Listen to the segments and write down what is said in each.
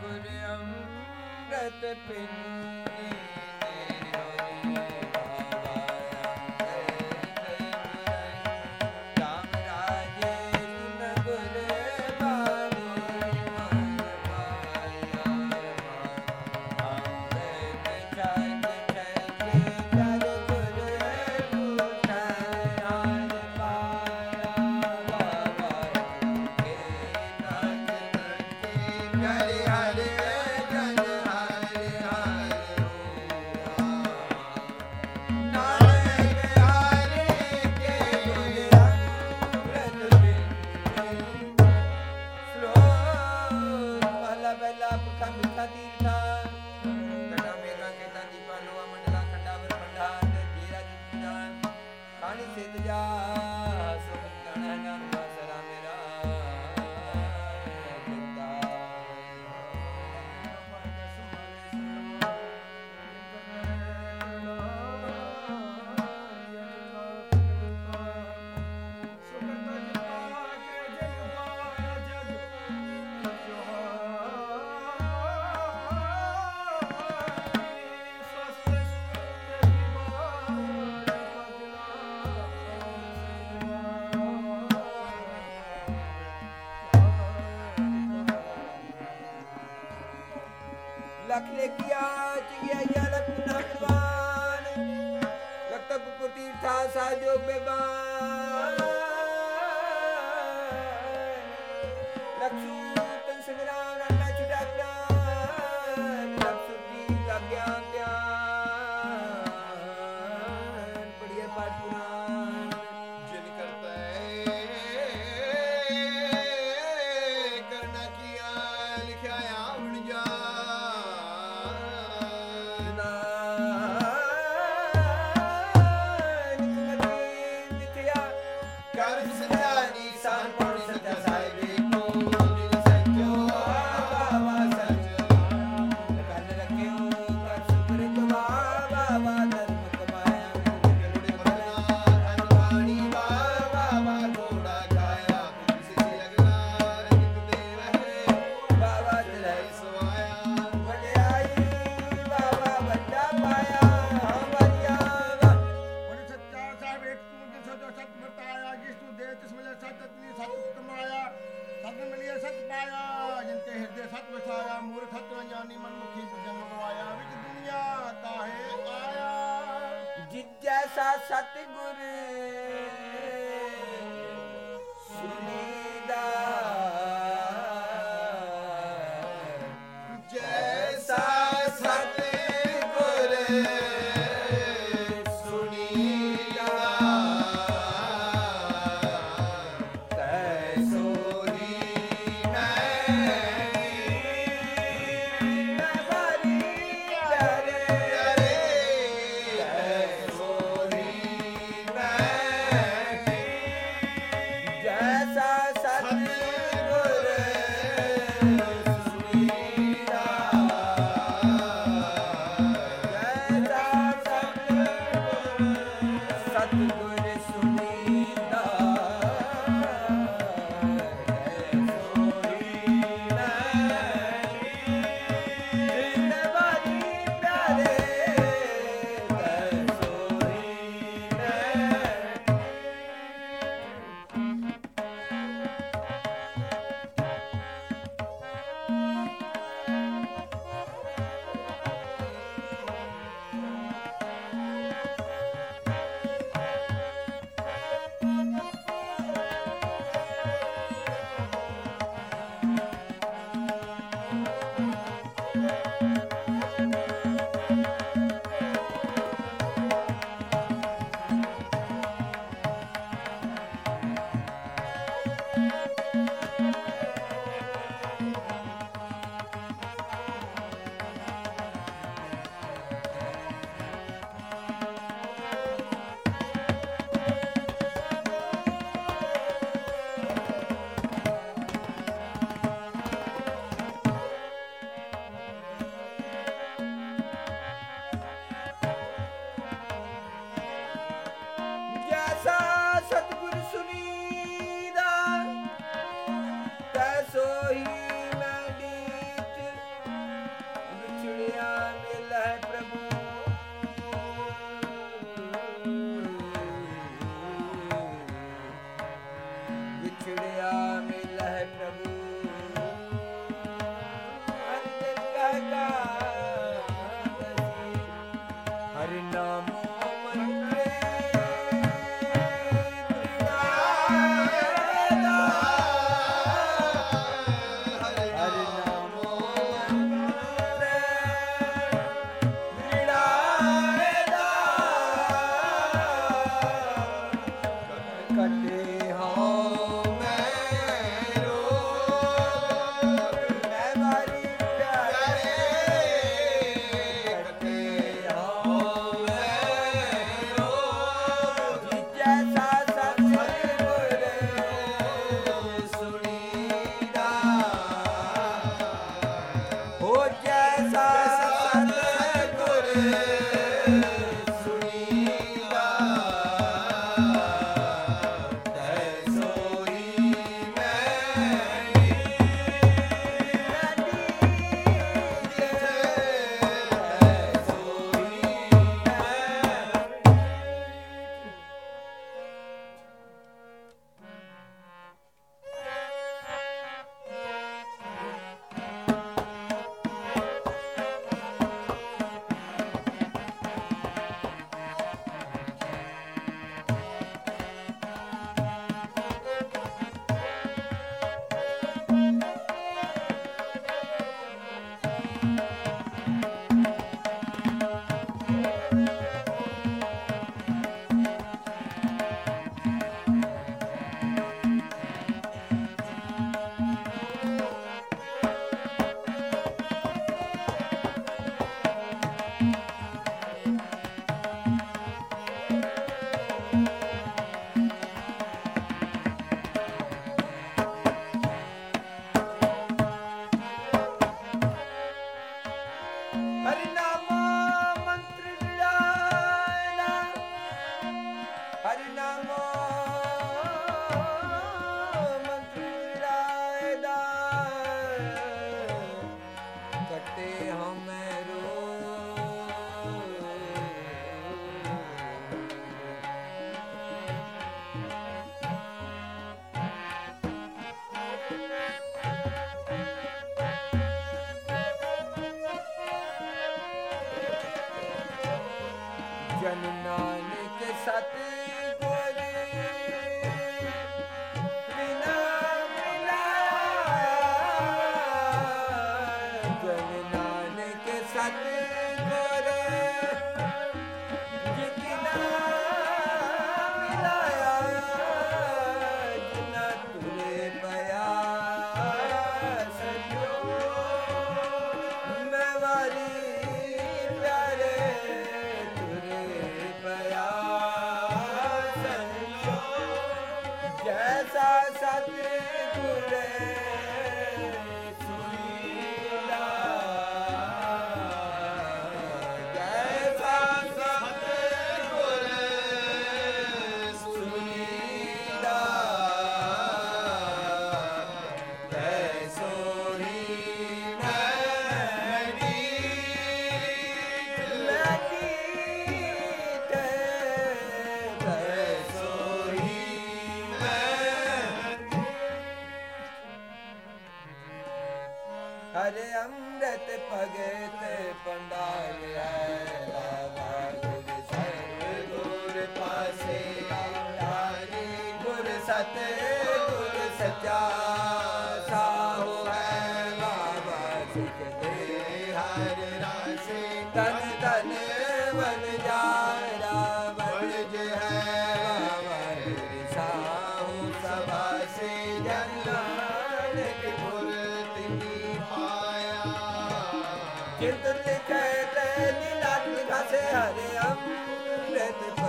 ਗੁਰ ਅੰਮ੍ਰਿਤ ਪਿੰਨੀ ਸਭ ਕਮ ਕਦੀਨਾ ਲਖ ਲੇਖਿਆ ਚਿਗਿਆ ਲਖ ਨਾਮਵਾਨ ਲਖ ਤਪ ਕੁਟੀਰ ਥਾ ਸਾਜੋ ਬੇਬਾਨ। ਐਸਾ ਸਤਿਗੁਰੂ। Yes, ਹਰ ਨਾਮ ਸਤ ਸਤ ਗੁਰ ਸਚਾ ਸਾਹੂ ਹੈ ਬਾਬਾ ਸਿੱਖ ਦੇ ਹਰ ਰਾਸੇ ਤਨ ਤਨ ਵਨ ਜਾਰਾ ਵਰਜ ਹੈ ਬਾਬਾ ਸਾਹੂ ਸਭਾ ਸੇ ਜਨ ਨਾਨਕ ਪੁਰ ਤਿਨੀ ਪਾਇਆ। ਕਿਰਤ ਲਿਖੈ ਤੈ ਨਿਲਾਟ ਕਸੇ ਹਰਿ ਅੰਮ੍ਰਿਤ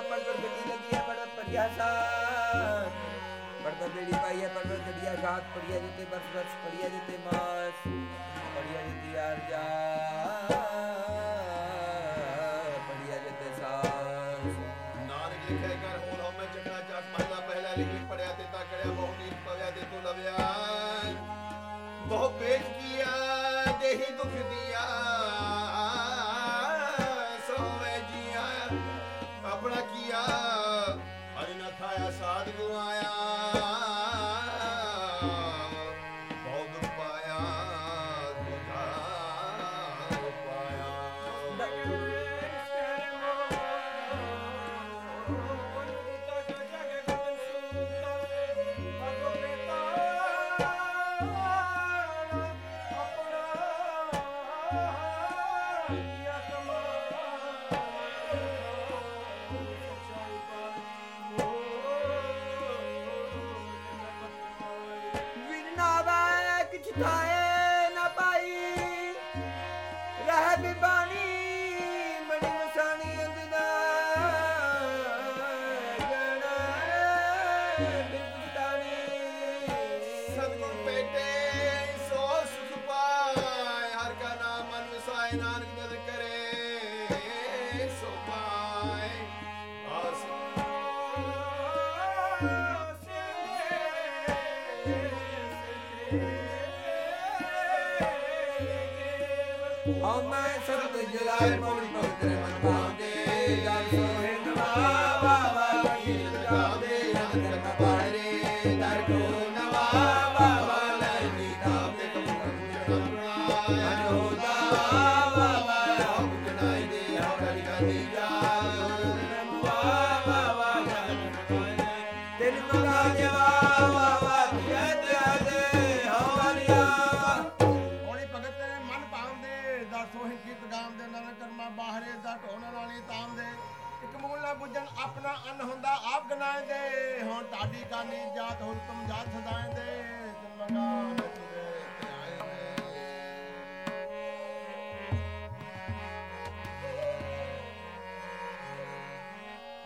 ਪਰਵਰ ਗੱਡੀ ਲੱਗੀ ਹੈ ਬੜਾ ਪਰਿਆ ਸਾਥ। ਬੜਦਾ ਬੇੜੀ ਪਾਈ ਹੈ ਪਰਵਰ ਗੱਡੀਆ ਸਾਥ ਪੜਿਆ ਜਿੱਤੇ ਬਸ ਬਸ ਪੜਿਆ ਜਿੱਤੇ ਮਾਸ ਪੜਿਆ ਜਿੱਤੇ ਯਾਰ ਜਾ time. ਕੰਨ ਹੁੰਦਾ ਆਪ ਗਨਾਏ ਦੇ। ਹੁਣ ਤੁਹਾਡੀ ਕਾਨੀ ਜਾਤ ਹੁਣ ਤੁਮ ਜਾਤ ਸਦਾਏ ਦੇ।